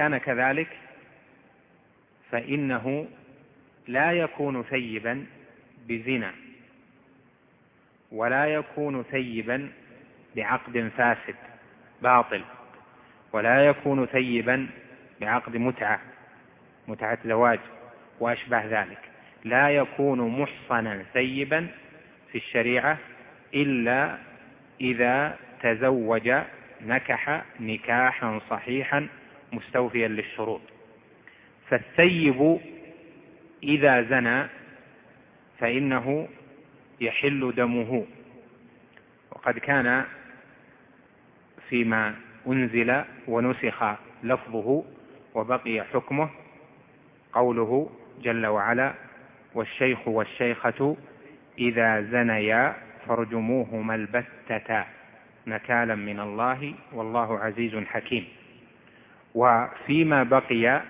كان كذلك فإنه لا يكون ثيبا بزنا ولا يكون ثيبا بعقد فاسد باطل ولا يكون ثيبا بعقد متعة متعة زواج وأشبه ذلك. لا يكون محصنا ثيبا في الشريعة إلا إذا تزوج نكح نكاحا صحيحا مستوفيا للشروط. فالثيب إذا زنى فإنه يحل دمه. وقد كان فيما أنزل ونسخ لفظه وبقي حكمه قوله جل وعلا والشيخ والشيخة إذا زنيا فارجموهما البتة نكالا من الله والله عزيز حكيم. وفيما بقي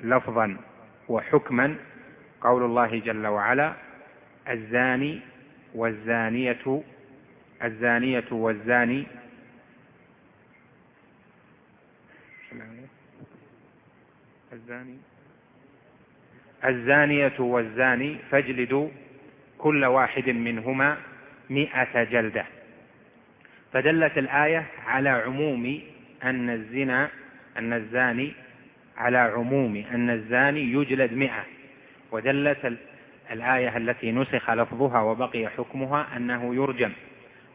لفظا وحكما قول الله جل وعلا الزاني والزانية الزانية والزاني. الزاني الزانية والزاني فاجلدوا كل واحد منهما مئة جلدة. فدلت الآية على عموم أن الزنا أن الزاني على عموم أن الزاني يجلد مئة. ودلت الآية التي نسخ لفظها وبقي حكمها أنه يرجم.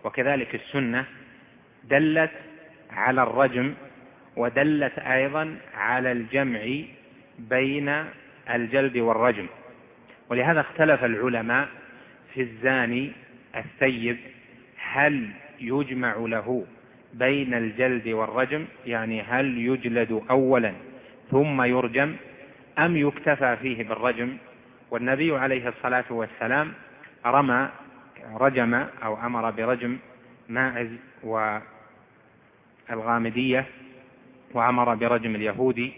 وكذلك السنة دلت على الرجم ودلت أيضا على الجمع بين الجلد والرجم. ولهذا اختلف العلماء في الزاني الثيب هل يجمع له بين الجلد والرجم يعني هل يجلد أولا ثم يرجم أم يكتفى فيه بالرجم؟ والنبي عليه الصلاة والسلام رمى رجم أو أمر برجم ماعز والغامدية وأمر برجم اليهودي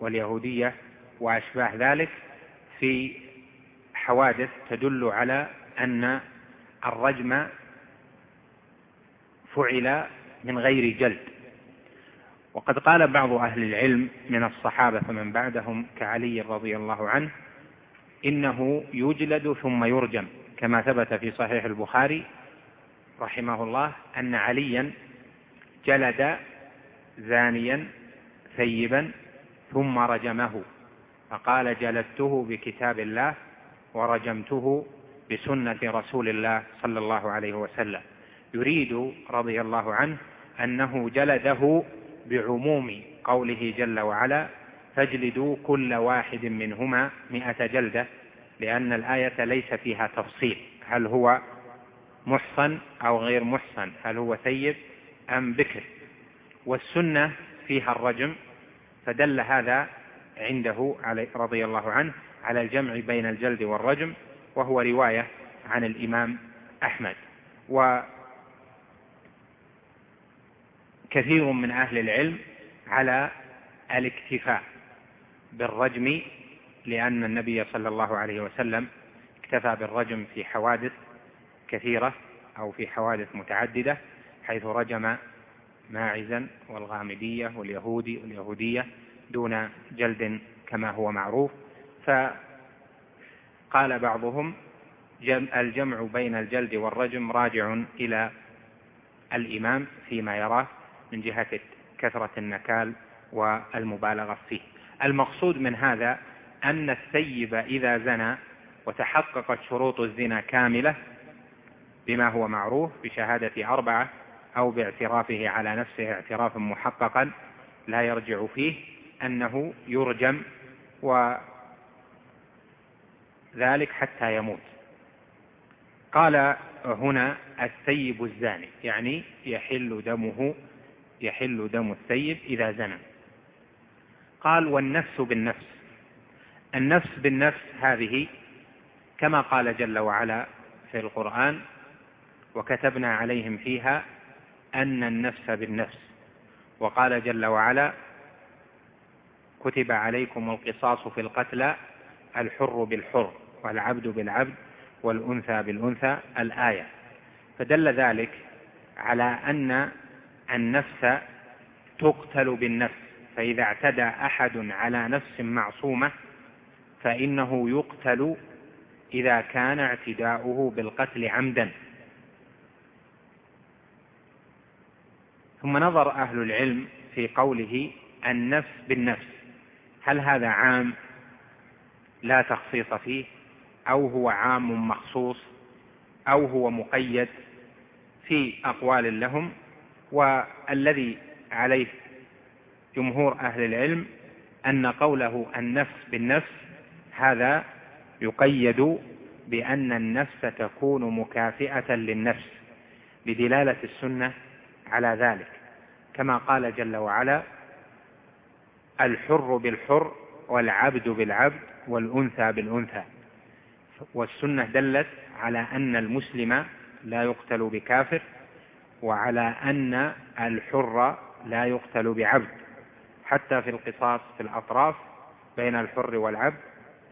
واليهودية وأشباه ذلك في حوادث تدل على أن الرجم فعل من غير جلد. وقد قال بعض أهل العلم من الصحابة فمن بعدهم كعلي رضي الله عنه إنه يجلد ثم يرجم كما ثبت في صحيح البخاري رحمه الله أن عليا جلد زانيا ثيبا ثم رجمه فقال جلدته بكتاب الله ورجمته بسنة رسول الله صلى الله عليه وسلم. يريد رضي الله عنه أنه جلده بعموم قوله جل وعلا فاجلدوا كل واحد منهما مئة جلدة لأن الآية ليس فيها تفصيل. هل هو محصن أو غير محصن؟ هل هو ثيب أم بكر؟ والسنة فيها الرجم فدل هذا عنده رضي الله عنه على الجمع بين الجلد والرجم وهو رواية عن الإمام أحمد. وكثير من أهل العلم على الاكتفاء بالرجم لأن النبي صلى الله عليه وسلم اكتفى بالرجم في حوادث كثيرة أو في حوادث متعددة حيث رجم ماعزا والغامدية واليهودي واليهودية دون جلد كما هو معروف. فقال بعضهم الجمع بين الجلد والرجم راجع إلى الإمام فيما يراه. من جهة كثرة النكال والمبالغة فيه. المقصود من هذا أن الثيب إذا زنى وتحققت شروط الزنا كاملة بما هو معروف بشهادة أربعة أو باعترافه على نفسه اعترافا محققا لا يرجع فيه أنه يرجم وذلك حتى يموت. قال هنا الثيب الزاني يعني يحل دمه يحل دم الثيب إذا زنى. قال والنفس بالنفس. النفس بالنفس هذه كما قال جل وعلا في القرآن وكتبنا عليهم فيها أن النفس بالنفس. وقال جل وعلا كتب عليكم القصاص في القتلى الحر بالحر والعبد بالعبد والأنثى بالأنثى الآية. فدل ذلك على أن النفس تقتل بالنفس فإذا اعتدى أحد على نفس معصومة فإنه يقتل إذا كان اعتداؤه بالقتل عمدا. ثم نظر أهل العلم في قوله النفس بالنفس هل هذا عام؟ لا تخصيص فيه أو هو عام مخصوص أو هو مقيد في أقوال لهم؟ والذي عليه جمهور أهل العلم أن قوله النفس بالنفس هذا يقيد بأن النفس تكون مكافئة للنفس بدلالة السنة على ذلك. كما قال جل وعلا الحر بالحر والعبد بالعبد والأنثى بالأنثى. والسنة دلت على أن المسلم لا يقتل بكافر وعلى أن الحر لا يقتل بعبد. حتى في القصاص في الأطراف بين الحر والعبد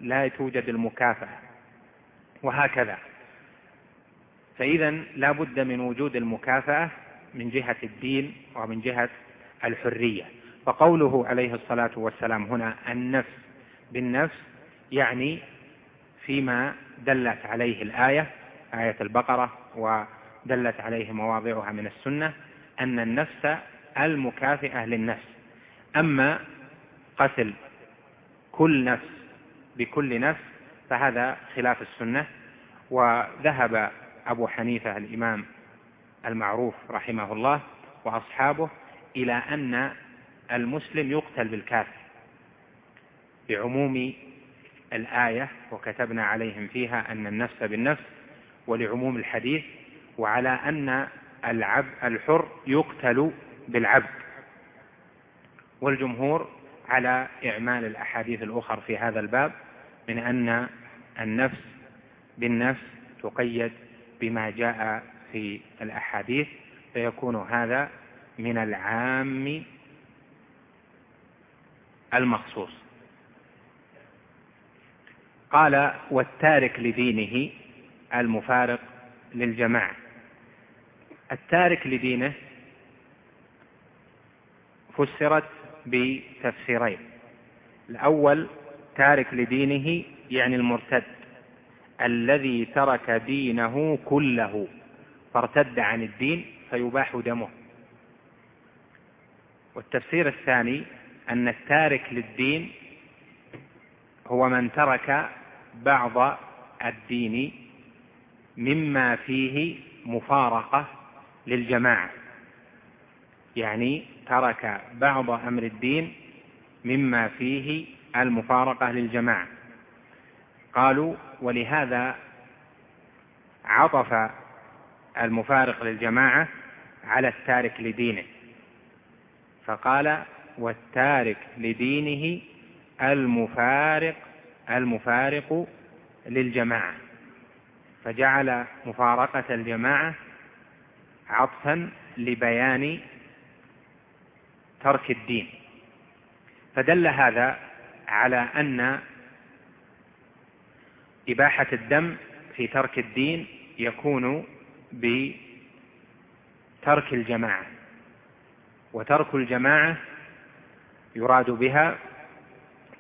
لا توجد المكافأة. وهكذا. فإذا لا بد من وجود المكافأة من جهة الدين ومن جهة الحرية. فقوله عليه الصلاة والسلام هنا النفس بالنفس يعني فيما دلت عليه الآية آية البقرة ودلت عليه مواضعها من السنة أن النفس المكافئة للنفس. أما قتل كل نفس بكل نفس فهذا خلاف السنة. وذهب أبو حنيفة الإمام المعروف رحمه الله وأصحابه إلى أن المسلم يقتل بالكافر بعموم الآية وكتبنا عليهم فيها أن النفس بالنفس ولعموم الحديث وعلى أن العبد الحر يقتل بالعبد. والجمهور على إعمال الأحاديث الأخر في هذا الباب من أن النفس بالنفس تقيد بما جاء في الأحاديث فيكون هذا من العام المخصوص. قال والتارك لدينه المفارق للجماعة. التارك لدينه فسرت بتفسيرين. الأول تارك لدينه يعني المرتد الذي ترك دينه كله فارتد عن الدين فيباح دمه. والتفسير الثاني أن التارك للدين هو من ترك بعض الدين مما فيه مفارقة للجماعة. يعني ترك بعض أمر الدين مما فيه المفارقة للجماعة. قالوا ولهذا عطف المفارق للجماعة على التارك لدينه. فقال والتارك لدينه المفارق المفارق للجماعة. فجعل مفارقة الجماعة عطفا لبيان ترك الدين. فدل هذا على أن إباحة الدم في ترك الدين يكون بترك الجماعة وترك الجماعة يراد بها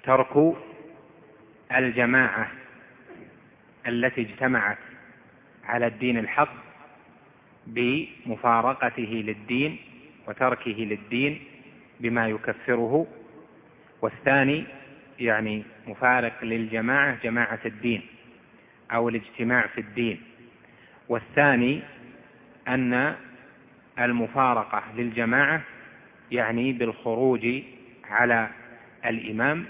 ترك الجماعة التي اجتمعت على الدين الحق بمفارقته للدين وتركه للدين بما يكفره. والثاني يعني مفارق للجماعة جماعة الدين أو الاجتماع في الدين. والثاني أن المفارقة للجماعة يعني بالخروج على الإمام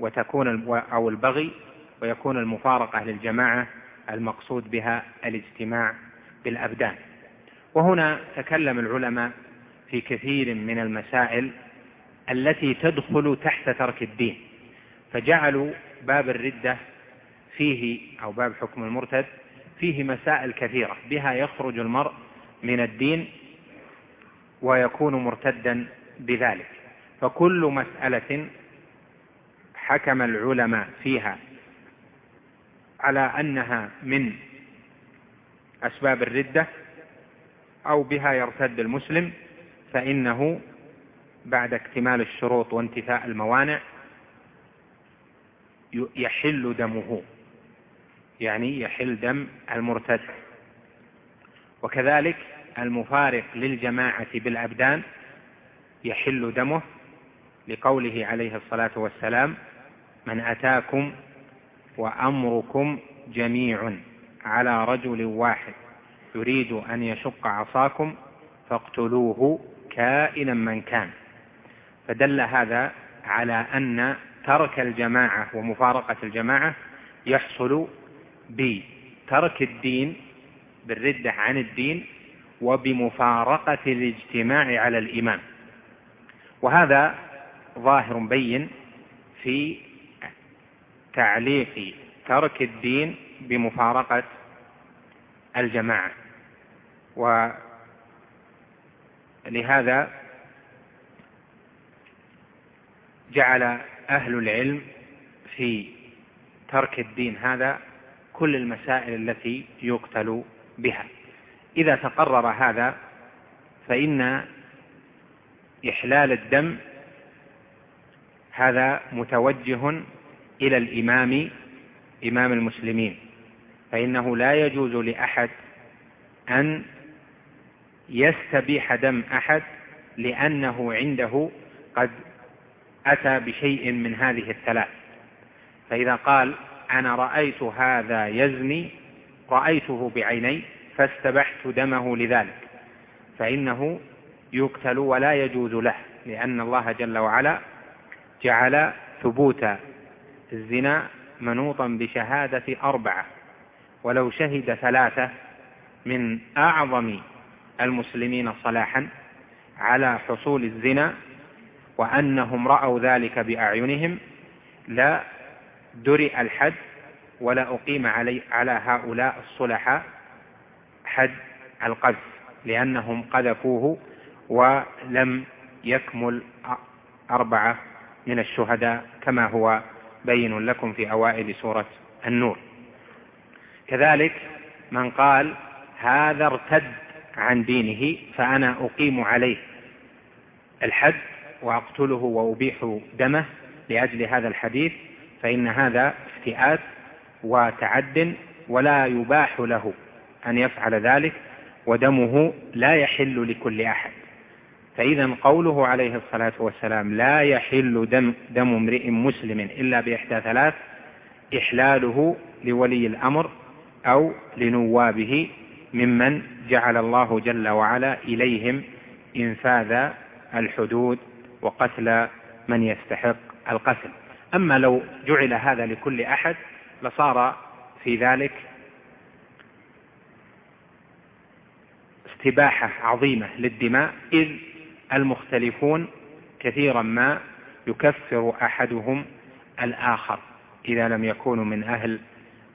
وتكون أو البغي ويكون المفارقة للجماعة المقصود بها الاجتماع بالأبدان. وهنا تكلم العلماء في كثير من المسائل التي تدخل تحت ترك الدين فجعلوا باب الردة فيه أو باب حكم المرتد فيه مسائل كثيرة بها يخرج المرء من الدين ويكون مرتدا بذلك. فكل مسألة حكم العلماء فيها على أنها من أسباب الردة أو بها يرتد المسلم فإنه بعد اكتمال الشروط وانتفاء الموانع يحل دمه. يعني يحل دم المرتد. وكذلك المفارق للجماعة بالأبدان يحل دمه لقوله عليه الصلاة والسلام من أتاكم وأمركم جميع على رجل واحد يريد أن يشق عصاكم فاقتلوه كائنا من كان. فدل هذا على أن ترك الجماعة ومفارقة الجماعة يحصل بترك الدين بالردة عن الدين وبمفارقة الاجتماع على الإمام. وهذا ظاهر بين في تعليق ترك الدين بمفارقة الجماعة. ولهذا جعل أهل العلم في ترك الدين هذا كل المسائل التي يقتل بها. إذا تقرر هذا فإن إحلال الدم هذا متوجه إلى الإمام إمام المسلمين فإنه لا يجوز لأحد أن يستبيح دم أحد لأنه عنده قد أتى بشيء من هذه الثلاث. فإذا قال أنا رأيت هذا يزني رأيته بعيني فاستبحت دمه لذلك. فإنه يقتل ولا يجوز له لأن الله جل وعلا جعل ثبوت الزنا منوطا بشهادة أربعة. ولو شهد ثلاثة من أعظم المسلمين صلاحا على حصول الزنا وأنهم رأوا ذلك بأعينهم لا درئ الحد ولا أقيم علي على هؤلاء الصلحاء حد القذف لأنهم قذفوه ولم يكمل أربعة من الشهداء كما هو بين لكم في أوائل سورة النور. كذلك من قال هذا ارتد عن دينه فأنا أقيم عليه الحد وأقتله وأبيح دمه لأجل هذا الحديث فإن هذا افتئات وتعد ولا يباح له أن يفعل ذلك ودمه لا يحل لكل أحد. فإذا قوله عليه الصلاة والسلام لا يحل دم, دم امرئ مسلم إلا بإحدى ثلاث إحلاله لولي الأمر أو لنوابه ممن جعل الله جل وعلا إليهم إنفاذ الحدود وقتل من يستحق القتل. أما لو جعل هذا لكل أحد لصار في ذلك استباحة عظيمة للدماء إذ المختلفون كثيرا ما يكفر أحدهم الآخر إذا لم يكونوا من أهل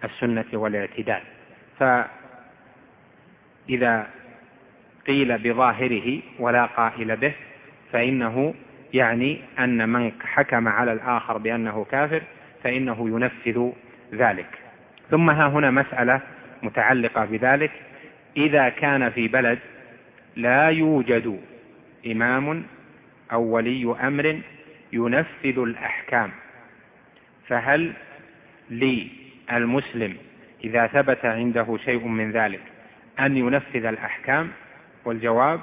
السنة والاعتدال. فإذا قيل بظاهره ولا قائل به فإنه يعني أن من حكم على الآخر بأنه كافر فإنه ينفذ ذلك. ثم ها هنا مسألة متعلقة بذلك. إذا كان في بلد لا يوجد إمام أو ولي أمر ينفذ الأحكام فهل للمسلم إذا ثبت عنده شيء من ذلك أن ينفذ الأحكام والجواب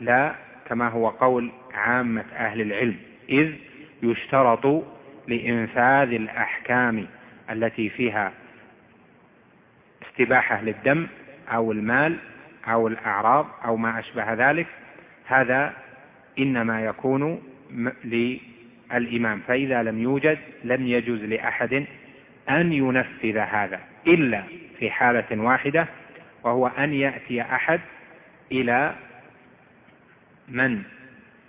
لا كما هو قول عامة أهل العلم إذ يشترط لإنفاذ الأحكام التي فيها استباحة للدم أو المال أو الأعراض أو ما أشبه ذلك هذا إنما يكون للإمام فإذا لم يوجد لم يجوز لأحد أن ينفذ هذا إلا في حالة واحدة وهو أن يأتي أحد إلى من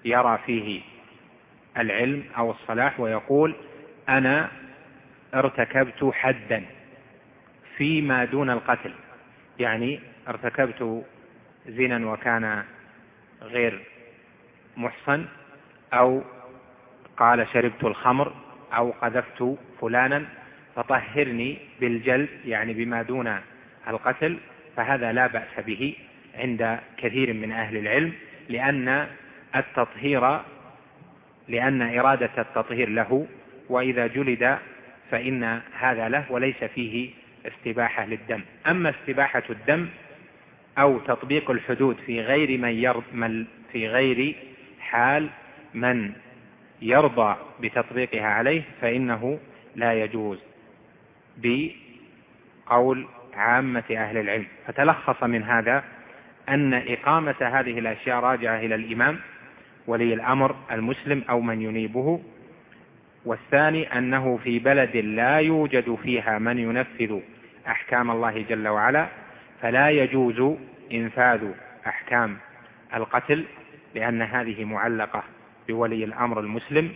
يرى فيه العلم أو الصلاح ويقول أنا ارتكبت حدا فيما دون القتل. يعني ارتكبت زنا وكان غير محصن أو قال شربت الخمر أو قذفت فلانا فطهرني بالجلد يعني بما دون القتل. فهذا لا بأس به عند كثير من أهل العلم لأن التطهير لأن إرادة التطهير له وإذا جلد فإن هذا له وليس فيه استباحة للدم. أما استباحة الدم أو تطبيق الحدود في غير من, يرض من في غير حال من يرضى بتطبيقها عليه فإنه لا يجوز. بقول عامة أهل العلم. فتلخص من هذا أن إقامة هذه الأشياء راجعة إلى الإمام ولي الأمر المسلم أو من ينيبه. والثاني أنه في بلد لا يوجد فيها من ينفذ أحكام الله جل وعلا فلا يجوز إنفاذ أحكام القتل لأن هذه معلقة بولي الأمر المسلم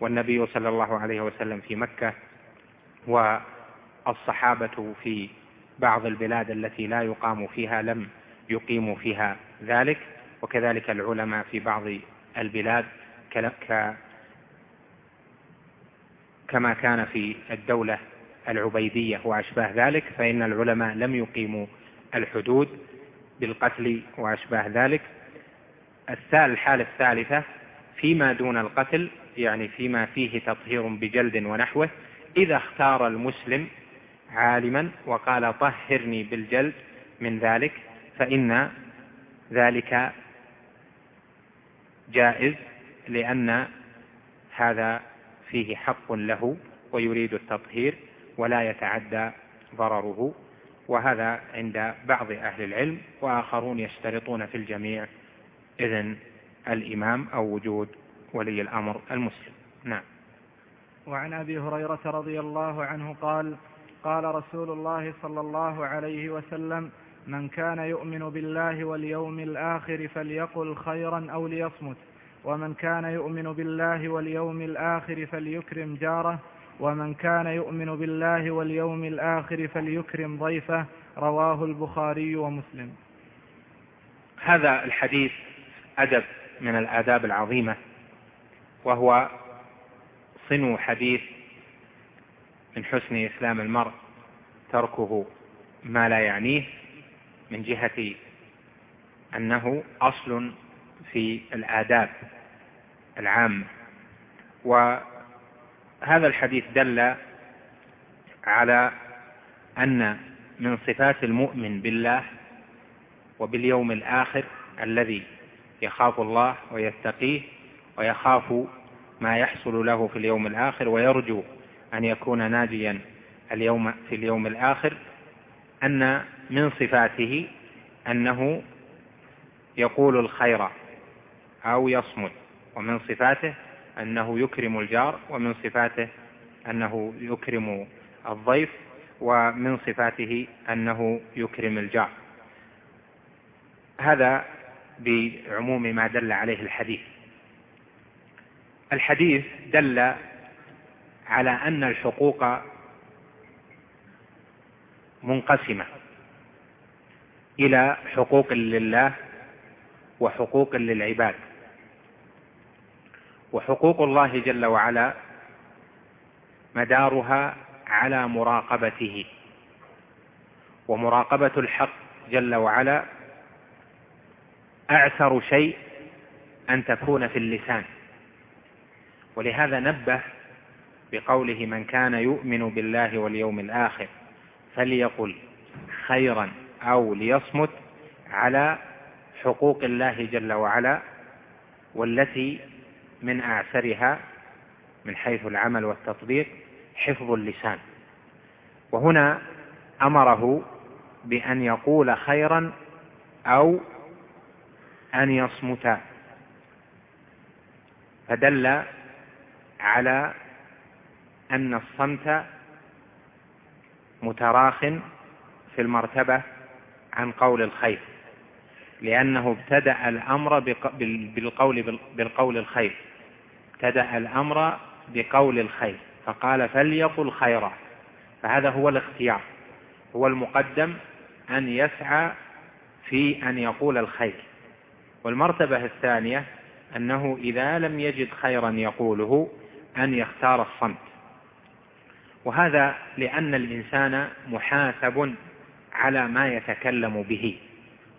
والنبي صلى الله عليه وسلم في مكة والصحابة في بعض البلاد التي لا يقام فيها لم يقيموا فيها ذلك وكذلك العلماء في بعض البلاد كما كان في الدولة العبيدية وأشباه ذلك فإن العلماء لم يقيموا الحدود بالقتل وأشباه ذلك. الحالة الثالثة فيما دون القتل يعني فيما فيه تطهير بجلد ونحوه إذا اختار المسلم عالما وقال طهرني بالجلد من ذلك فإن ذلك جائز لأن هذا فيه حق له ويريد التطهير ولا يتعدى ضرره وهذا عند بعض أهل العلم وآخرون يشترطون في الجميع إذن الإمام أو وجود ولي الأمر المسلم. نعم. وعن أبي هريرة رضي الله عنه قال قال رسول الله صلى الله عليه وسلم من كان يؤمن بالله واليوم الآخر فليقل خيرا أو ليصمت ومن كان يؤمن بالله واليوم الآخر فليكرم جاره ومن كان يؤمن بالله واليوم الآخر فليكرم ضيفه. رواه البخاري ومسلم. هذا الحديث أدب من الآداب العظيمة وهو صنو حديث من حسن إسلام المرء تركه ما لا يعنيه من جهة أنه أصل في الآداب العامة. وهذا الحديث دل على أن من صفات المؤمن بالله وباليوم الآخر الذي يخاف الله ويتقيه ويخاف ما يحصل له في اليوم الآخر ويرجو أن يكون ناجيا اليوم في اليوم الآخر أن من صفاته أنه يقول الخير أو يصمت ومن صفاته أنه يكرم الجار ومن صفاته أنه يكرم الضيف ومن صفاته أنه يكرم الجار. هذا بعموم ما دل عليه الحديث. الحديث دل على أن الحقوق منقسمة إلى حقوق لله وحقوق للعباد. وحقوق الله جل وعلا مدارها على مراقبته. ومراقبة الحق جل وعلا أعثر شيء أن تكون في اللسان. ولهذا نبه بقوله من كان يؤمن بالله واليوم الآخر فليقل خيرا أو ليصمت على حقوق الله جل وعلا والتي من أعسرها من حيث العمل والتطبيق حفظ اللسان. وهنا أمره بأن يقول خيرا أو أن يصمت فدل على أن الصمت متراخ في المرتبة عن قول الخير لأنه ابتدأ الأمر بالقول بالقول الخير ابتدأ الأمر بقول الخير فقال فليقل خيرا فهذا هو الاختيار هو المقدم أن يسعى في أن يقول الخير. والمرتبة الثانية أنه إذا لم يجد خيرا يقوله أن يختار الصمت. وهذا لأن الإنسان محاسب على ما يتكلم به.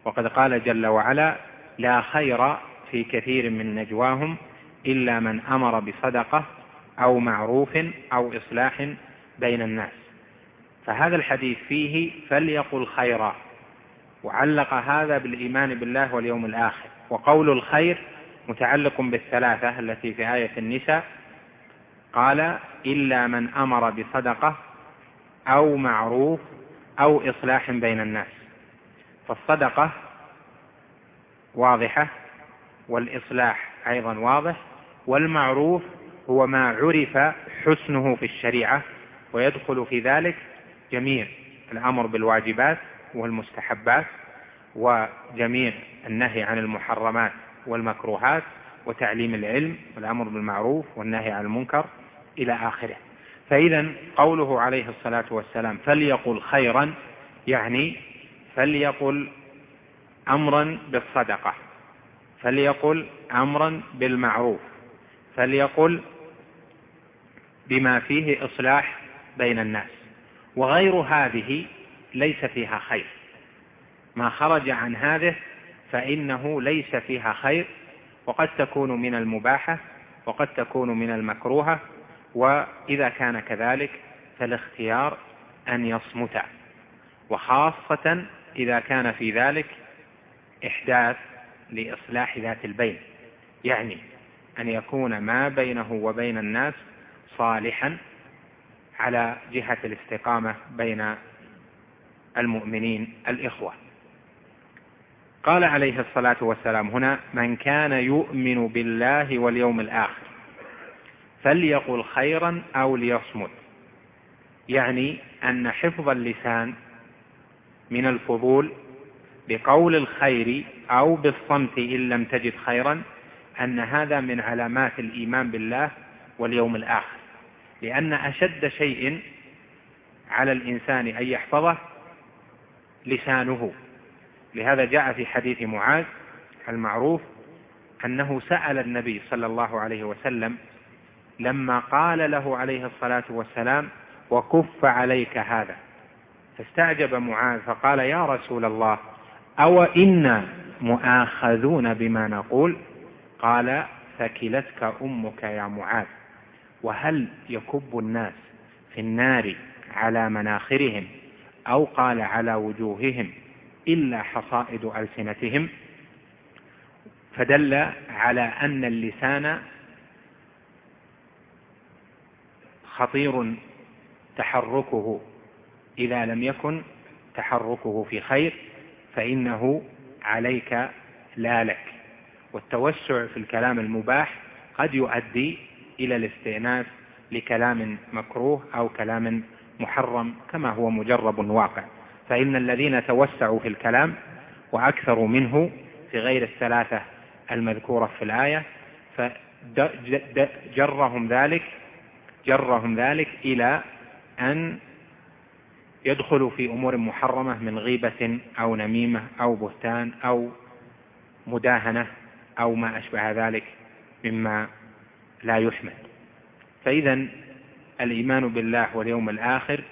وقد قال جل وعلا لا خير في كثير من نجواهم إلا من أمر بصدقة أو معروف أو إصلاح بين الناس. فهذا الحديث فيه فليقل خيرا وعلق هذا بالإيمان بالله واليوم الآخر. وقول الخير متعلق بالثلاثة التي في آية النساء قال إلا من أمر بصدقة أو معروف أو إصلاح بين الناس. فالصدقة واضحة والإصلاح أيضا واضح والمعروف هو ما عرف حسنه في الشريعة ويدخل في ذلك جميع الأمر بالواجبات والمستحبات وجميع النهي عن المحرمات والمكروهات وتعليم العلم والأمر بالمعروف والنهي عن المنكر إلى آخره. فإذا قوله عليه الصلاة والسلام فليقل خيرا يعني فليقل أمرا بالصدقة فليقل أمرا بالمعروف فليقل بما فيه إصلاح بين الناس. وغير هذه ليس فيها خير. ما خرج عن هذه فإنه ليس فيها خير وقد تكون من المباحة وقد تكون من المكروهة وإذا كان كذلك فالاختيار أن يصمت. وخاصة إذا كان في ذلك إحداث لإصلاح ذات البين يعني أن يكون ما بينه وبين الناس صالحا على جهة الاستقامة بين المؤمنين الإخوة. قال عليه الصلاة والسلام هنا من كان يؤمن بالله واليوم الآخر فليقل خيرا أو ليصمت. يعني أن حفظ اللسان من الفضول بقول الخير أو بالصمت إن لم تجد خيرا أن هذا من علامات الإيمان بالله واليوم الآخر. لأن أشد شيء على الإنسان أن يحفظه لسانه. لهذا جاء في حديث معاذ المعروف أنه سأل النبي صلى الله عليه وسلم لما قال له عليه الصلاة والسلام وكف عليك هذا فاستعجب معاذ فقال يا رسول الله أو إنا مؤاخذون بما نقول؟ قال فكلتك أمك يا معاذ وهل يكب الناس في النار على مناخرهم أو قال على وجوههم؟ إلا حصائد ألسنتهم. فدل على أن اللسان خطير تحركه. إذا لم يكن تحركه في خير فإنه عليك لا لك. والتوسع في الكلام المباح قد يؤدي إلى الاستئناس لكلام مكروه أو كلام محرم كما هو مجرب واقع. فإن الذين توسعوا في الكلام وأكثروا منه في غير الثلاثة المذكورة في الآية فجرهم ذلك جرهم ذلك إلى أن يدخلوا في أمور محرمة من غيبة أو نميمة أو بهتان أو مداهنة أو ما أشبه ذلك مما لا يحمد. فإذا الإيمان بالله واليوم الآخر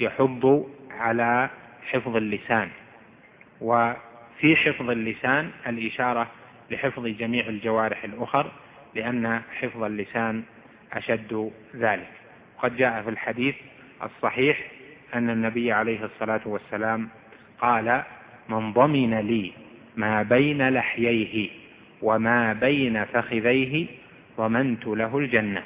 يحض على حفظ اللسان. وفي حفظ اللسان الإشارة لحفظ جميع الجوارح الأخر لأن حفظ اللسان أشد ذلك. قد جاء في الحديث الصحيح أن النبي عليه الصلاة والسلام قال من ضمن لي ما بين لحييه وما بين فخذيه ضمنت له الجنة.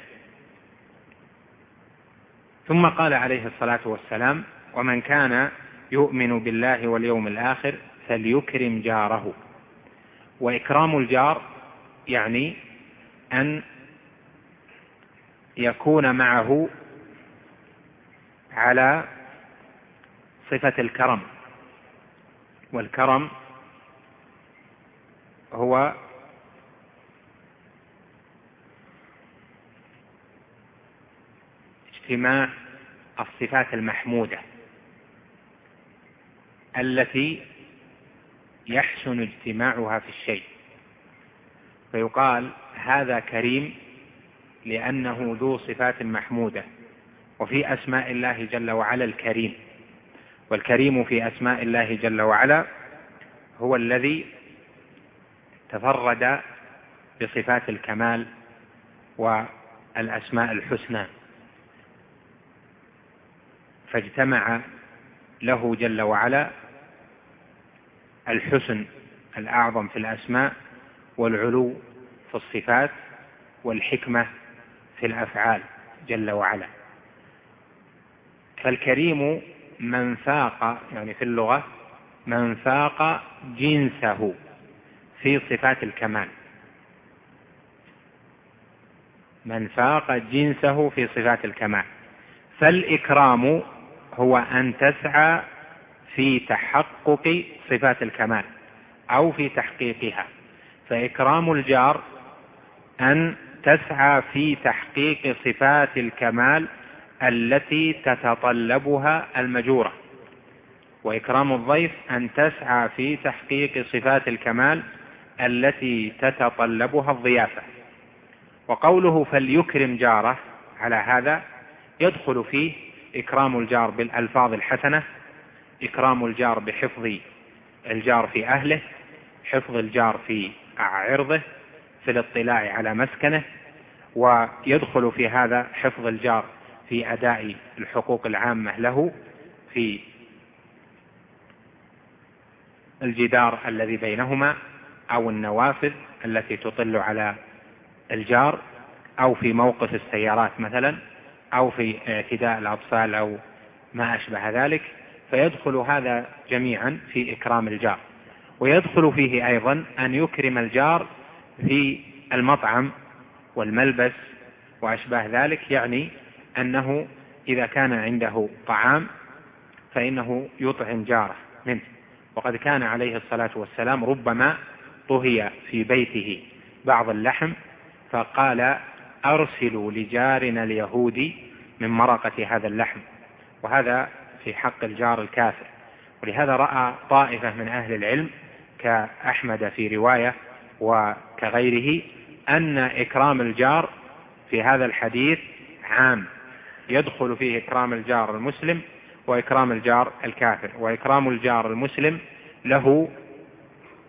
ثم قال عليه الصلاة والسلام ومن كان يؤمن بالله واليوم الآخر فليكرم جاره. وإكرام الجار يعني أن يكون معه على صفة الكرم. والكرم هو اجتماع الصفات المحمودة. التي يحسن اجتماعها في الشيء. فيقال هذا كريم لأنه ذو صفات محمودة وفي أسماء الله جل وعلا الكريم. والكريم في أسماء الله جل وعلا هو الذي تفرد بصفات الكمال والأسماء الحسنى. فاجتمع له جل وعلا الحسن الأعظم في الأسماء والعلو في الصفات والحكمة في الأفعال جل وعلا. فالكريم من فاق يعني في اللغة من فاق جنسه في صفات الكمال. من فاق جنسه في صفات الكمال. فالإكرام هو أن تسعى في تحقق صفات الكمال أو في تحقيقها. فإكرام الجار أن تسعى في تحقيق صفات الكمال التي تتطلبها المجورة. وإكرام الضيف أن تسعى في تحقيق صفات الكمال التي تتطلبها الضيافة. وقوله فليكرم جاره على هذا يدخل فيه إكرام الجار بالألفاظ الحسنة إكرام الجار بحفظ الجار في أهله حفظ الجار في عرضه في الاطلاع على مسكنه ويدخل في هذا حفظ الجار في أداء الحقوق العامة له في الجدار الذي بينهما أو النوافذ التي تطل على الجار أو في موقف السيارات مثلا. أو في اعتداء الأطفال أو ما أشبه ذلك فيدخل هذا جميعا في إكرام الجار. ويدخل فيه أيضا أن يكرم الجار في المطعم والملبس وأشباه ذلك يعني أنه إذا كان عنده طعام فإنه يطعم جاره منه. وقد كان عليه الصلاة والسلام ربما طهي في بيته بعض اللحم فقال أرسلوا لجارنا اليهودي من مرقة هذا اللحم وهذا في حق الجار الكافر. ولهذا رأى طائفة من أهل العلم كأحمد في رواية وكغيره أن إكرام الجار في هذا الحديث عام. يدخل فيه إكرام الجار المسلم وإكرام الجار الكافر وإكرام الجار المسلم له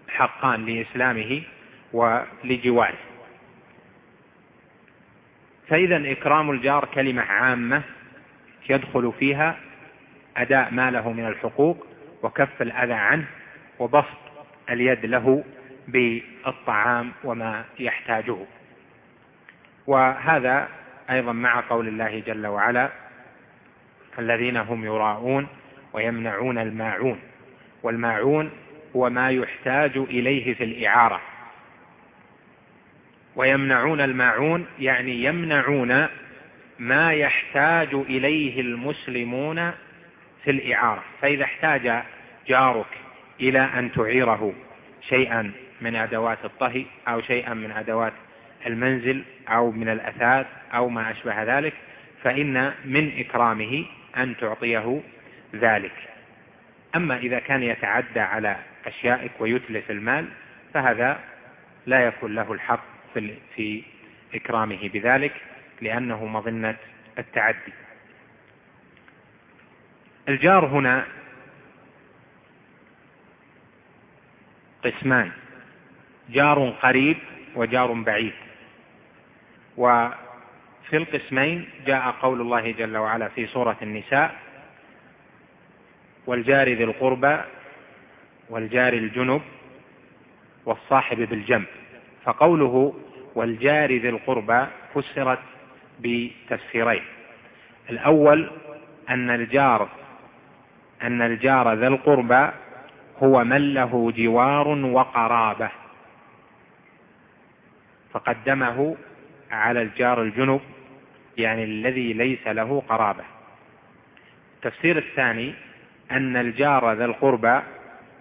حقان لإسلامه ولجواره. فإذا إكرام الجار كلمة عامة يدخل فيها أداء ما له من الحقوق وكف الأذى عنه وبسط اليد له بالطعام وما يحتاجه. وهذا أيضا مع قول الله جل وعلا الذين هم يراءون ويمنعون الماعون. والماعون هو ما يحتاج إليه في الإعارة. ويمنعون الماعون يعني يمنعون ما يحتاج إليه المسلمون في الإعارة. فإذا احتاج جارك إلى أن تعيره شيئا من أدوات الطهي أو شيئا من أدوات المنزل أو من الأثاث أو ما أشبه ذلك فإن من إكرامه أن تعطيه ذلك. أما إذا كان يتعدى على أشيائك ويتلف المال فهذا لا يكون له الحق في, في إكرامه بذلك لأنه مظنة التعدي. الجار هنا قسمان. جار قريب وجار بعيد. وفي القسمين جاء قول الله جل وعلا في سورة النساء والجار ذي القربى والجار الجنب والصاحب بالجنب. فقوله والجار ذي القربى فسرت بتفسيرين. الأول أن الجار أن الجار ذا القربى هو من له جوار وقرابة فقدمه على الجار الجنب يعني الذي ليس له قرابة. التفسير الثاني أن الجار ذا القربى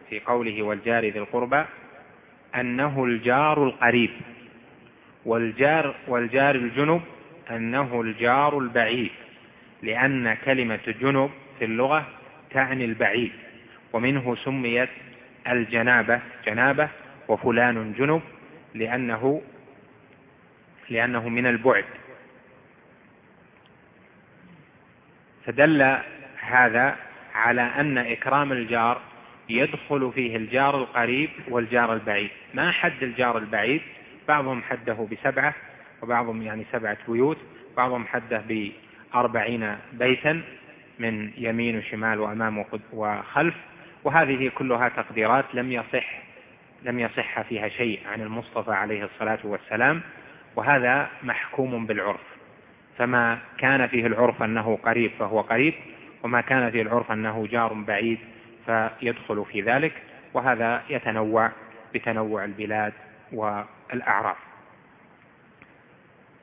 في قوله والجار ذي القربى أنه الجار القريب والجار والجار الجنب أنه الجار البعيد لأن كلمة جنب في اللغة تعني البعيد ومنه سميت الجنابة جنابة وفلان جنب لأنه لأنه من البعد. فدل هذا على أن إكرام الجار يدخل فيه الجار القريب والجار البعيد. ما حد الجار البعيد؟ بعضهم حده بسبعة وبعضهم يعني سبعة بيوت بعضهم حده بأربعين بيتا من يمين وشمال وأمام وخلف. وهذه كلها تقديرات لم يصح لم يصح فيها شيء عن المصطفى عليه الصلاة والسلام وهذا محكوم بالعرف. فما كان فيه العرف أنه قريب فهو قريب وما كان فيه العرف أنه جار بعيد فيدخل في ذلك وهذا يتنوع بتنوع البلاد والأعراف.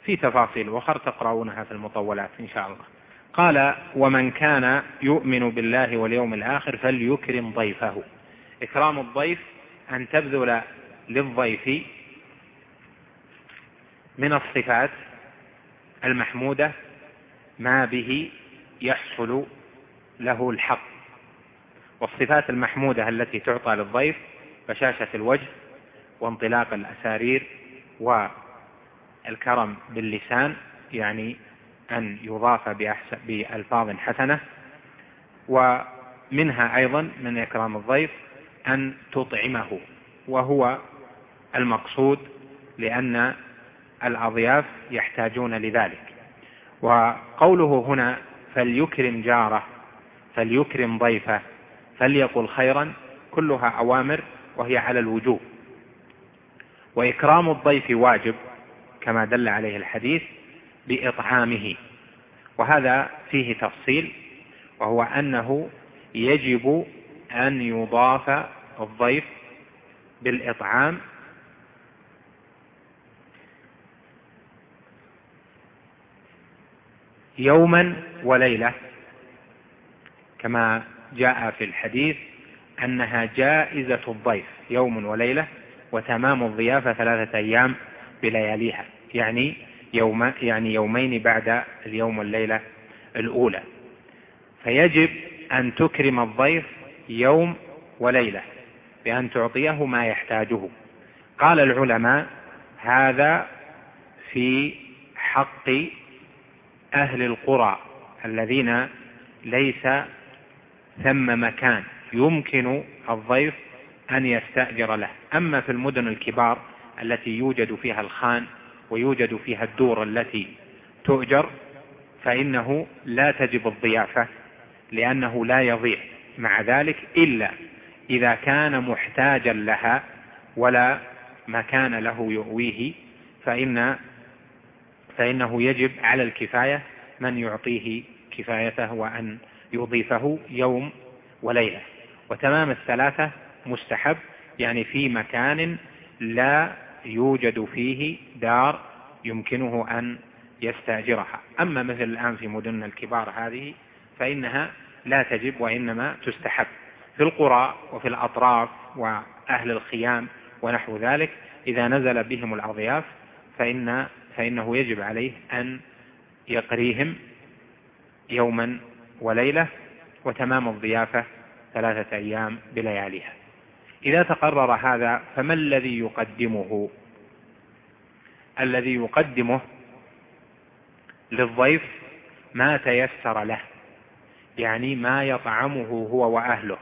في تفاصيل أخرى تقرؤونها في المطولات إن شاء الله. قال ومن كان يؤمن بالله واليوم الآخر فليكرم ضيفه. إكرام الضيف أن تبذل للضيف من الصفات المحمودة ما به يحصل له الحق. والصفات المحمودة التي تعطى للضيف بشاشة الوجه وانطلاق الأسارير والكرم باللسان يعني أن يضاف بألفاظ حسنة ومنها أيضا من إكرام الضيف أن تطعمه وهو المقصود لأن الأضياف يحتاجون لذلك. وقوله هنا فليكرم جاره فليكرم ضيفه فليقل خيرا كلها أوامر وهي على الوجوب. وإكرام الضيف واجب كما دل عليه الحديث بإطعامه. وهذا فيه تفصيل وهو أنه يجب أن يضاف الضيف بالإطعام يوما وليلة كما جاء في الحديث أنها جائزة الضيف يوم وليلة وتمام الضيافة ثلاثة أيام بلياليها يعني يوم يعني يومين بعد اليوم والليلة الأولى. فيجب أن تكرم الضيف يوم وليلة بأن تعطيه ما يحتاجه. قال العلماء هذا في حق أهل القرى الذين ليس ثم مكان يمكن الضيف أن يستأجر له. أما في المدن الكبار التي يوجد فيها الخان ويوجد فيها الدور التي تؤجر فإنه لا تجب الضيافة لأنه لا يضيع. مع ذلك إلا إذا كان محتاجا لها ولا مكان له يؤويه فإن فإنه يجب على الكفاية من يعطيه كفايته وأن يضيفه يوم وليلة. وتمام الثلاثة مستحب يعني في مكان لا يوجد فيه دار يمكنه أن يستأجرها. أما مثل الآن في مدن الكبار هذه فإنها لا تجب وإنما تستحب. في القرى وفي الأطراف وأهل الخيام ونحو ذلك إذا نزل بهم الأضياف فإن فإنه يجب عليه أن يقريهم يوما وليلة وتمام الضيافة ثلاثة أيام بلياليها. إذا تقرر هذا فما الذي يقدمه؟ الذي يقدمه للضيف ما تيسر له يعني ما يطعمه هو وأهله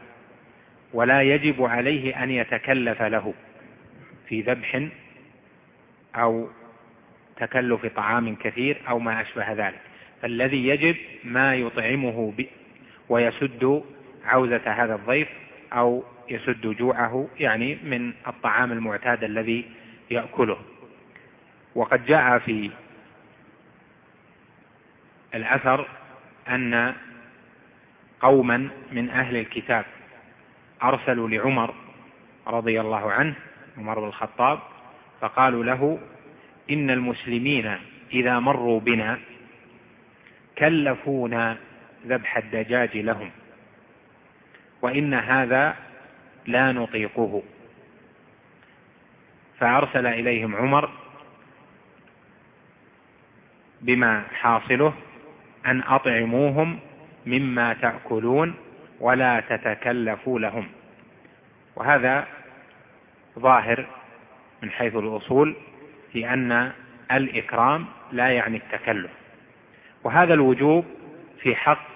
ولا يجب عليه أن يتكلف له في ذبح أو تكلف طعام كثير أو ما أشبه ذلك. فالذي يجب ما يطعمه ويسد عوزة هذا الضيف أو يسد جوعه يعني من الطعام المعتاد الذي يأكله. وقد جاء في الأثر أن قوما من أهل الكتاب أرسلوا لعمر رضي الله عنه عمر بن الخطاب فقالوا له إن المسلمين إذا مروا بنا كلفونا ذبح الدجاج لهم. وإن هذا لا نطيقه. فأرسل إليهم عمر بما حاصله أن أطعموهم مما تأكلون ولا تتكلفوا لهم. وهذا ظاهر من حيث الأصول في أن الإكرام لا يعني التكلف. وهذا الوجوب في حق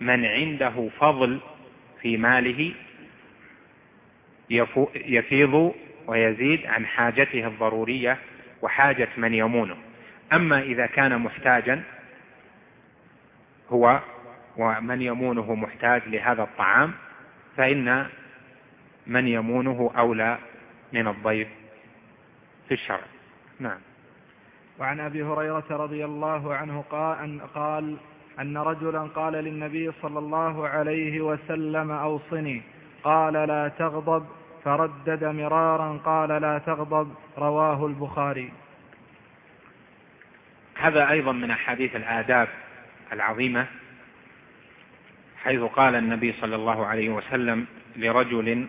من عنده فضل في ماله يفيض ويزيد عن حاجته الضرورية وحاجة من يمونه. أما إذا كان محتاجا هو ومن يمونه محتاج لهذا الطعام فإن من يمونه أولى من الضيف في الشرع. نعم. وعن أبي هريرة رضي الله عنه قال أن رجلا قال للنبي صلى الله عليه وسلم أوصني. قال لا تغضب. فردد مرارا قال لا تغضب. رواه البخاري. هذا أيضا من أحاديث الآداب العظيمة حيث قال النبي صلى الله عليه وسلم لرجل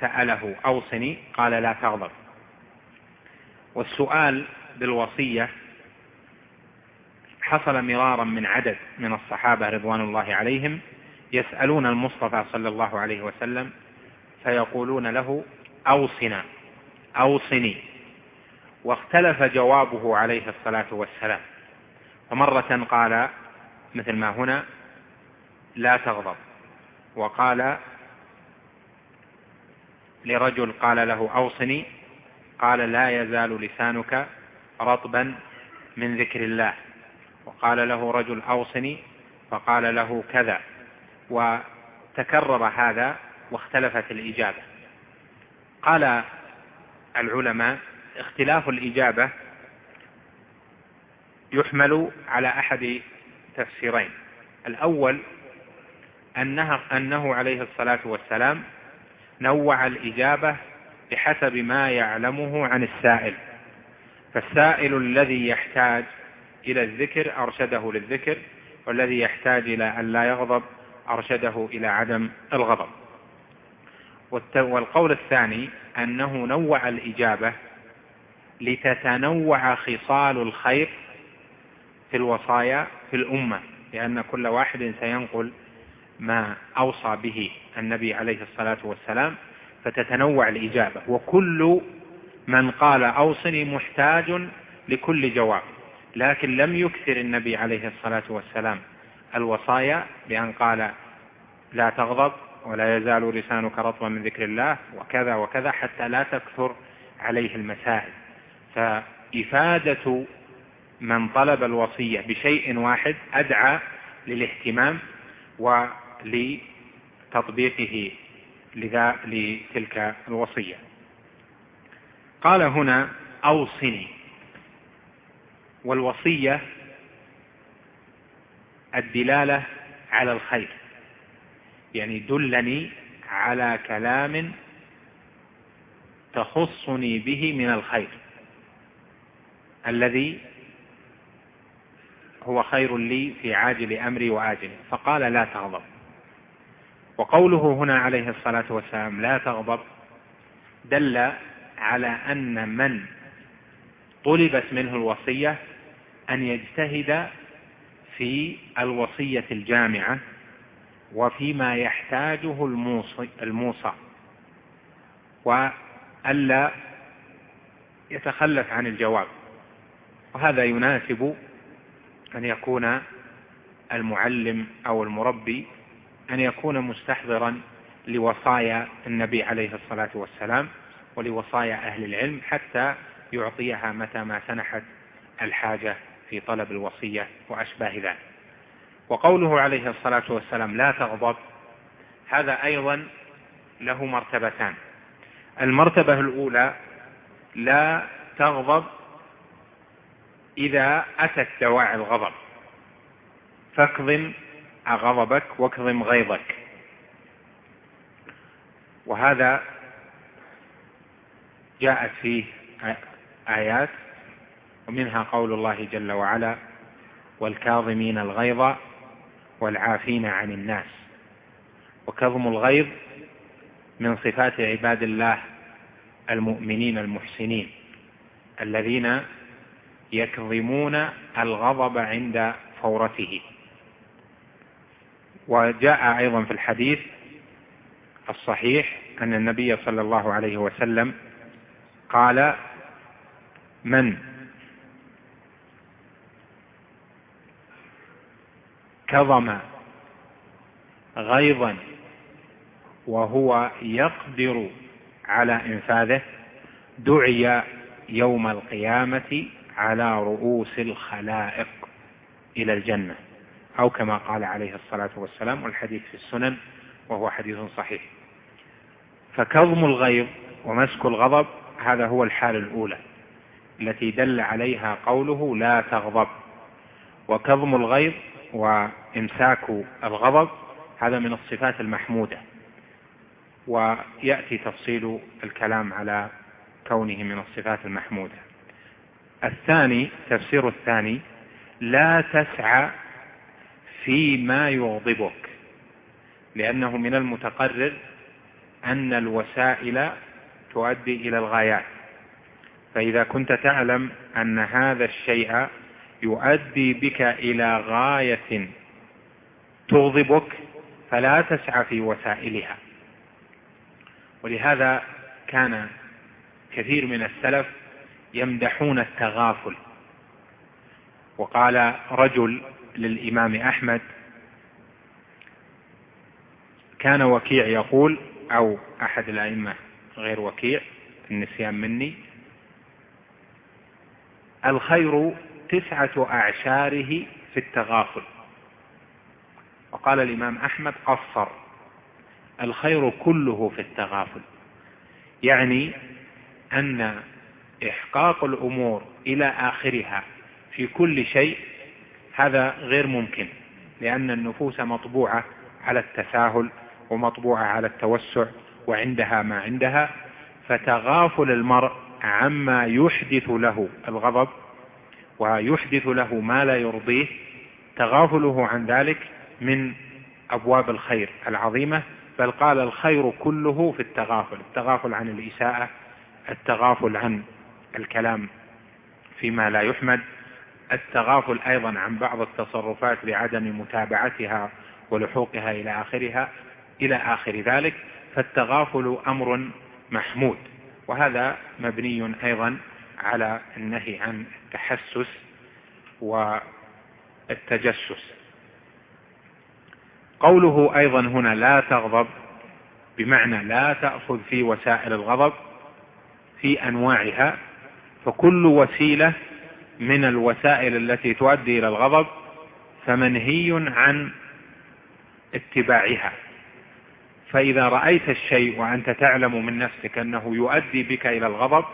سأله أوصني قال لا تغضب. والسؤال بالوصية حصل مرارا من عدد من الصحابة رضوان الله عليهم يسألون المصطفى صلى الله عليه وسلم فيقولون له أوصنا أوصني. واختلف جوابه عليه الصلاة والسلام. فمرة قال مثل ما هنا لا تغضب وقال لرجل قال له أوصني قال لا يزال لسانك رطبا من ذكر الله. وقال له رجل أوصني فقال له كذا. وتكرر هذا واختلفت الإجابة. قال العلماء اختلاف الإجابة يحمل على أحد تفسيرين. الأول أنها أنه عليه الصلاة والسلام نوع الإجابة بحسب ما يعلمه عن السائل. فالسائل الذي يحتاج إلى الذكر أرشده للذكر والذي يحتاج إلى أن لا يغضب أرشده إلى عدم الغضب. والقول الثاني أنه نوع الإجابة لتتنوع خصال الخير في الوصايا في الأمة لأن كل واحد سينقل ما أوصى به النبي عليه الصلاة والسلام فتتنوع الإجابة. وكل من قال أوصني محتاج لكل جواب. لكن لم يكثر النبي عليه الصلاة والسلام الوصايا بأن قال لا تغضب ولا يزال لسانك رطبا من ذكر الله وكذا وكذا حتى لا تكثر عليه المسائل. فإفادة من طلب الوصية بشيء واحد أدعى للاهتمام ولتطبيقه لتلك الوصية. قال هنا أوصني. والوصية الدلالة على الخير. يعني دلني على كلام تخصني به من الخير. الذي هو خير لي في عاجل أمري وآجله فقال لا تغضب. وقوله هنا عليه الصلاة والسلام لا تغضب دل على أن من طلبت منه الوصية أن يجتهد في الوصية الجامعة وفيما يحتاجه الموصى وألا يتخلف عن الجواب. وهذا يناسب أن يكون المعلم أو المربي أن يكون مستحضرا لوصايا النبي عليه الصلاة والسلام ولوصايا أهل العلم حتى يعطيها متى ما سنحت الحاجة في طلب الوصية وأشباه ذلك. وقوله عليه الصلاة والسلام لا تغضب هذا أيضا له مرتبتان. المرتبة الأولى لا تغضب إذا أتت دواعي الغضب فاكظم غضبك واكظم غيظك. وهذا جاءت فيه آيات ومنها قول الله جل وعلا والكاظمين الغيظ والعافين عن الناس. وكظم الغيظ من صفات عباد الله المؤمنين المحسنين الذين يكظمون الغضب عند فورته. وجاء أيضا في الحديث الصحيح أن النبي صلى الله عليه وسلم قال من كظم غيظا وهو يقدر على إنفاذه دعي يوم القيامة على رؤوس الخلائق إلى الجنة. أو كما قال عليه الصلاة والسلام والحديث في السنن وهو حديث صحيح. فكظم الغيظ ومسك الغضب هذا هو الحال الأولى التي دل عليها قوله لا تغضب. وكظم الغيظ وإمساك الغضب هذا من الصفات المحمودة. ويأتي تفصيل الكلام على كونه من الصفات المحمودة. الثاني تفسير الثاني لا تسعى فيما يغضبك. لأنه من المتقرر أن الوسائل تؤدي إلى الغايات. فإذا كنت تعلم أن هذا الشيء يؤدي بك إلى غاية تغضبك فلا تسعى في وسائلها. ولهذا كان كثير من السلف يمدحون التغافل. وقال رجل للإمام أحمد. كان وكيع يقول أو أحد الأئمة غير وكيع النسيان مني الخير تسعة أعشاره في التغافل. وقال الإمام أحمد قصر الخير كله في التغافل. يعني أن إحقاق الأمور إلى آخرها في كل شيء هذا غير ممكن لأن النفوس مطبوعة على التساهل ومطبوعة على التوسع وعندها ما عندها فتغافل المرء عما يحدث له الغضب ويحدث له ما لا يرضيه تغافله عن ذلك من أبواب الخير العظيمة بل قال الخير كله في التغافل التغافل عن الإساءة التغافل عن الكلام فيما لا يحمد التغافل أيضا عن بعض التصرفات لعدم متابعتها ولحوقها إلى آخرها إلى آخر ذلك فالتغافل أمر محمود. وهذا مبني أيضا على النهي عن التحسس والتجسس. قوله أيضا هنا لا تغضب بمعنى لا تأخذ في وسائل الغضب في أنواعها فكل وسيلة من الوسائل التي تؤدي إلى الغضب فمنهي عن اتباعها. فإذا رأيت الشيء وأنت تعلم من نفسك أنه يؤدي بك إلى الغضب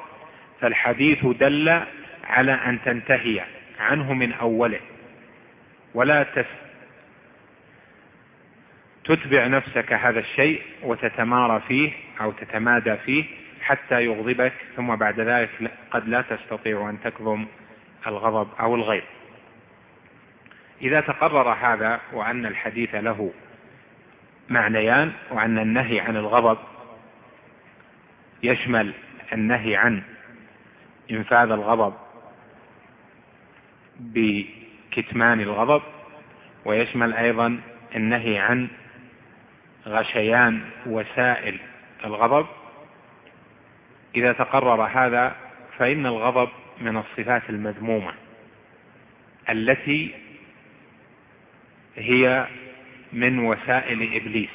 فالحديث دل على أن تنتهي عنه من أوله. ولا تتبع نفسك هذا الشيء وتتمارى فيه أو تتمادى فيه حتى يغضبك ثم بعد ذلك قد لا تستطيع أن تكظم الغضب أو الغيظ. إذا تقرر هذا وأن الحديث له معنيان وأن النهي عن الغضب يشمل النهي عن إنفاذ الغضب بكتمان الغضب ويشمل أيضا النهي عن غشيان وسائل الغضب. إذا تقرر هذا فإن الغضب من الصفات المذمومة التي هي من وسائل إبليس.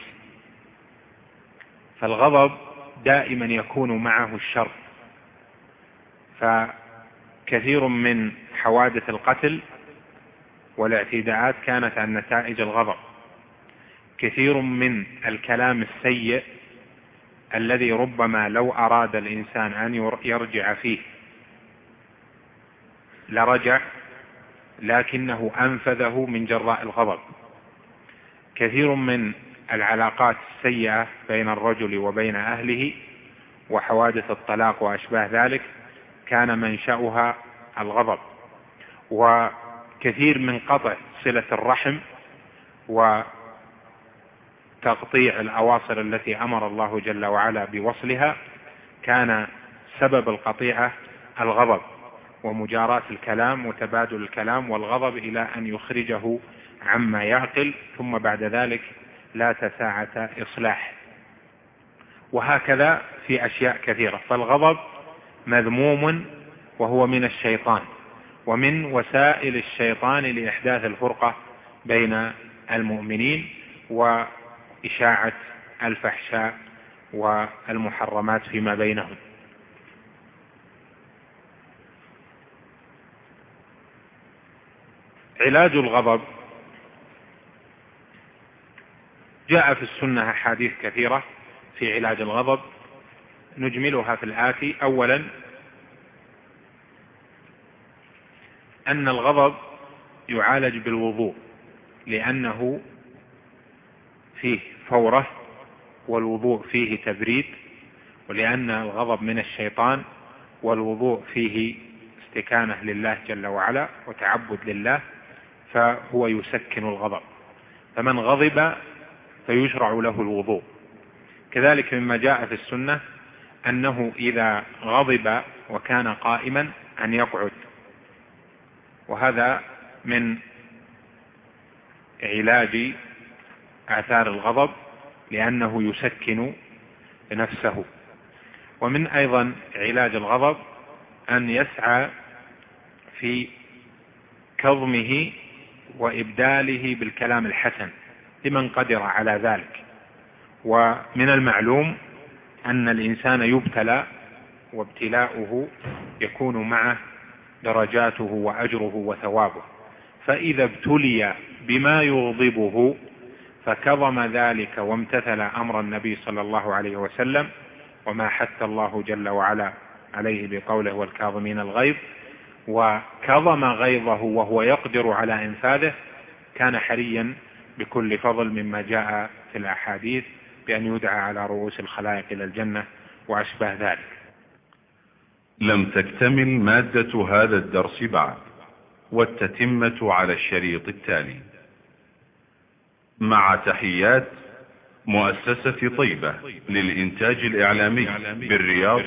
فالغضب دائما يكون معه الشر. فكثير من حوادث القتل والاعتداءات كانت عن نتائج الغضب. كثير من الكلام السيء الذي ربما لو أراد الإنسان أن يرجع فيه. لرجع لكنه أنفذه من جراء الغضب. كثير من العلاقات السيئة بين الرجل وبين أهله وحوادث الطلاق وأشباه ذلك كان منشأها الغضب. وكثير من قطع صلة الرحم وتقطيع الأواصر التي أمر الله جل وعلا بوصلها كان سبب القطيعة الغضب. ومجاراة الكلام وتبادل الكلام والغضب إلى أن يخرجه عما يعقل ثم بعد ذلك لا تساعة إصلاح. وهكذا في أشياء كثيرة. فالغضب مذموم وهو من الشيطان ومن وسائل الشيطان لإحداث الفرقة بين المؤمنين وإشاعة الفحشاء والمحرمات فيما بينهم. علاج الغضب. جاء في السنة أحاديث كثيرة في علاج الغضب. نجملها في الآتي. أولا أن الغضب يعالج بالوضوء لأنه فيه فورة والوضوء فيه تبريد ولأن الغضب من الشيطان والوضوء فيه استكانة لله جل وعلا وتعبد لله. فهو يسكن الغضب. فمن غضب فيشرع له الوضوء. كذلك مما جاء في السنة أنه إذا غضب وكان قائما أن يقعد. وهذا من علاج آثار الغضب لأنه يسكن نفسه. ومن أيضا علاج الغضب أن يسعى في كظمه وإبداله بالكلام الحسن لمن قدر على ذلك. ومن المعلوم أن الإنسان يبتلى وابتلاؤه يكون معه درجاته وأجره وثوابه. فإذا ابتلي بما يغضبه فكظم ذلك وامتثل أمر النبي صلى الله عليه وسلم وما حث الله جل وعلا عليه بقوله والكاظمين الغيظ وكظم غيظه وهو يقدر على إنفاذه كان حريا بكل فضل مما جاء في الأحاديث بأن يدعى على رؤوس الخلائق إلى الجنة واشباه ذلك. لم تكتمل مادة هذا الدرس بعد والتتمة على الشريط التالي. مع تحيات مؤسسة طيبة للإنتاج الإعلامي بالرياض